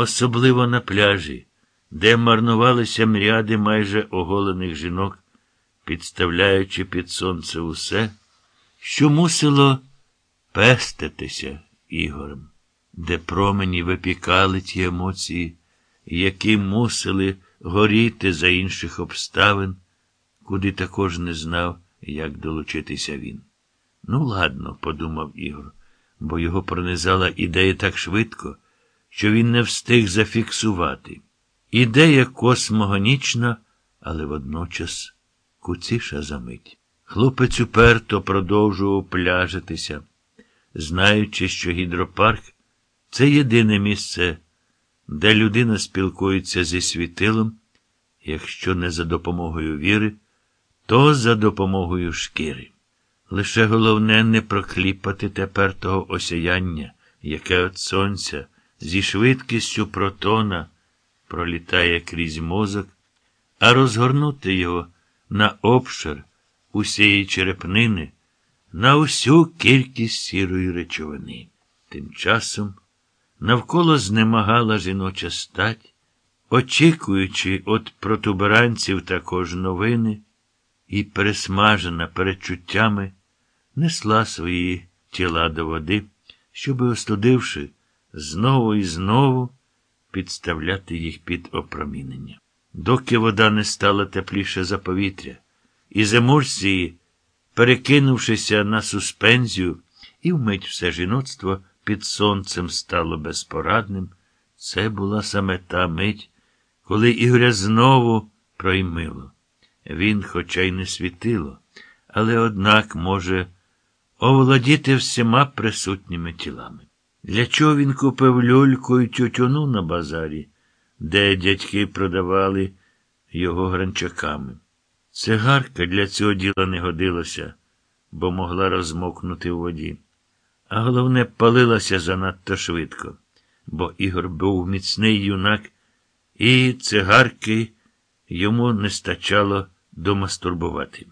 особливо на пляжі, де марнувалися мряди майже оголених жінок, підставляючи під сонце усе, що мусило пеститися Ігорем, де промені випікали ті емоції, які мусили горіти за інших обставин, куди також не знав, як долучитися він. Ну, ладно, подумав Ігор, бо його пронизала ідея так швидко, що він не встиг зафіксувати. Ідея космогонічна, але водночас куціша за мить. Хлопець уперто продовжував пляжитися, знаючи, що гідропарк це єдине місце, де людина спілкується зі світилом, якщо не за допомогою віри, то за допомогою шкіри. Лише головне не прокліпати тепер того осяяння, яке від сонця зі швидкістю протона пролітає крізь мозок, а розгорнути його на обшир усієї черепнини, на усю кількість сірої речовини. Тим часом навколо знемагала жіноча стать, очікуючи від протуберанців також новини, і пересмажена перечуттями, несла свої тіла до води, щоби, остудивши, знову і знову підставляти їх під опромінення. Доки вода не стала тепліше за повітря, із емульсії, перекинувшися на суспензію, і вмить все жіноцтво під сонцем стало безпорадним, це була саме та мить, коли Ігоря знову проймило. Він, хоча й не світило, але, однак, може оволодіти всіма присутніми тілами. Для чого він купив люльку і тютюну на базарі, де дядьки продавали його гранчаками? Цигарка для цього діла не годилася, бо могла розмокнути у воді. А головне, палилася занадто швидко, бо Ігор був міцний юнак, і цигарки йому не стачало домастурбувати.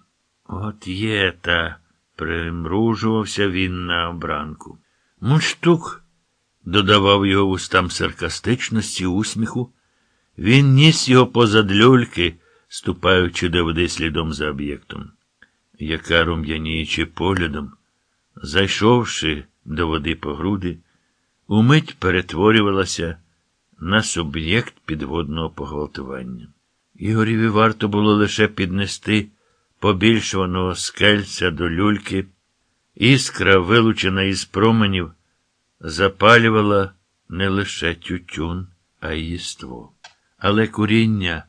От є та, примружувався він на обранку. Мундштук, додавав його вустам саркастичності, усміху, він ніс його позад люльки, ступаючи до води слідом за об'єктом, яка, рум'яніючи поглядом, зайшовши до води по груди, умить перетворювалася на суб'єкт підводного погвалтування. Ігоріві варто було лише піднести побільшуваного скельця до люльки, іскра, вилучена із променів, запалювала не лише тютюн, а й їство. Але куріння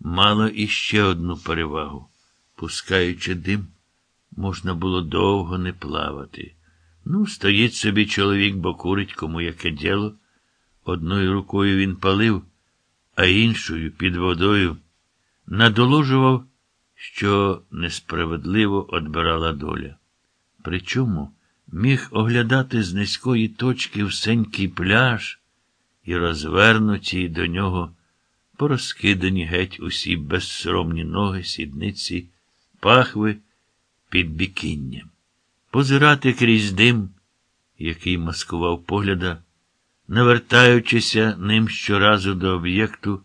мало іще одну перевагу. Пускаючи дим, можна було довго не плавати. Ну, стоїть собі чоловік, бо курить кому яке діло. Одною рукою він палив, а іншою під водою надоложував, що несправедливо одбирала доля. Причому міг оглядати з низької точки всенький пляж і розвернуті до нього порозкидані геть усі безсоромні ноги, сідниці, пахви під бікінням. Позирати крізь дим, який маскував погляда, навертаючися ним щоразу до об'єкту,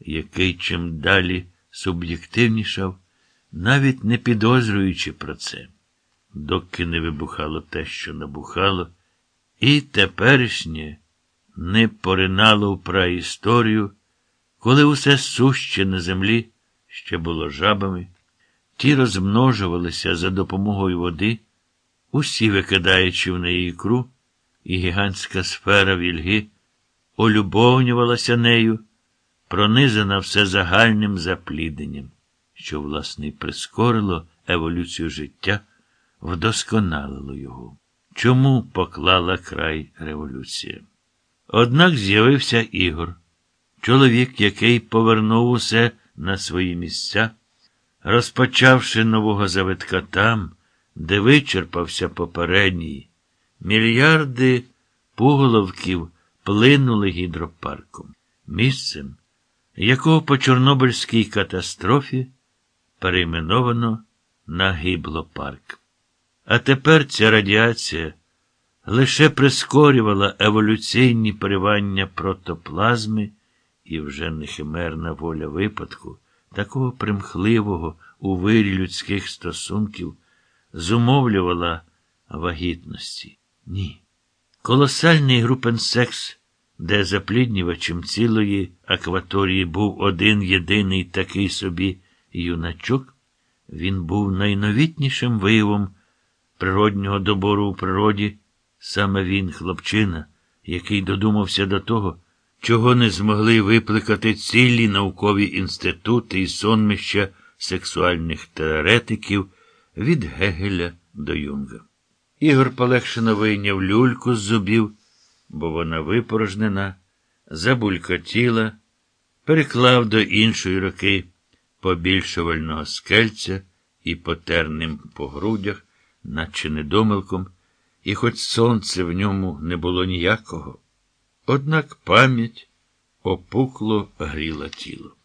який чим далі суб'єктивнішав, навіть не підозрюючи про це, доки не вибухало те, що набухало, і теперішнє не поринало в праісторію, коли усе суще на землі ще було жабами, ті розмножувалися за допомогою води, усі викидаючи в неї ікру, і гігантська сфера вільги олюбовнювалася нею пронизана все загальним заплідненням, що, власне, й прискорило еволюцію життя, вдосконалило його. Чому поклала край революція? Однак з'явився Ігор, чоловік, який повернув усе на свої місця, розпочавши нового завитка там, де вичерпався попередній, мільярди пуголовків плинули гідропарком. Місцем, якого по Чорнобильській катастрофі перейменовано на гіблопарк. А тепер ця радіація лише прискорювала еволюційні поривання протоплазми, і вже не химерна воля випадку, такого примхливого у вирі людських стосунків, зумовлювала вагітності. Ні. Колосальний групенсекс, де запліднювачем цілої акваторії був один єдиний такий собі юначок, він був найновітнішим виявом природнього добору у природі, саме він, хлопчина, який додумався до того, чого не змогли випликати цілі наукові інститути і сонмища сексуальних теоретиків від Гегеля до Юнга. Ігор полегшено вийняв люльку з зубів, бо вона випорожнена, забулькотіла, переклав до іншої руки побільшувального скельця і потер ним по грудях, наче недомилком, і хоч сонце в ньому не було ніякого, однак пам'ять опукло гріла тіло.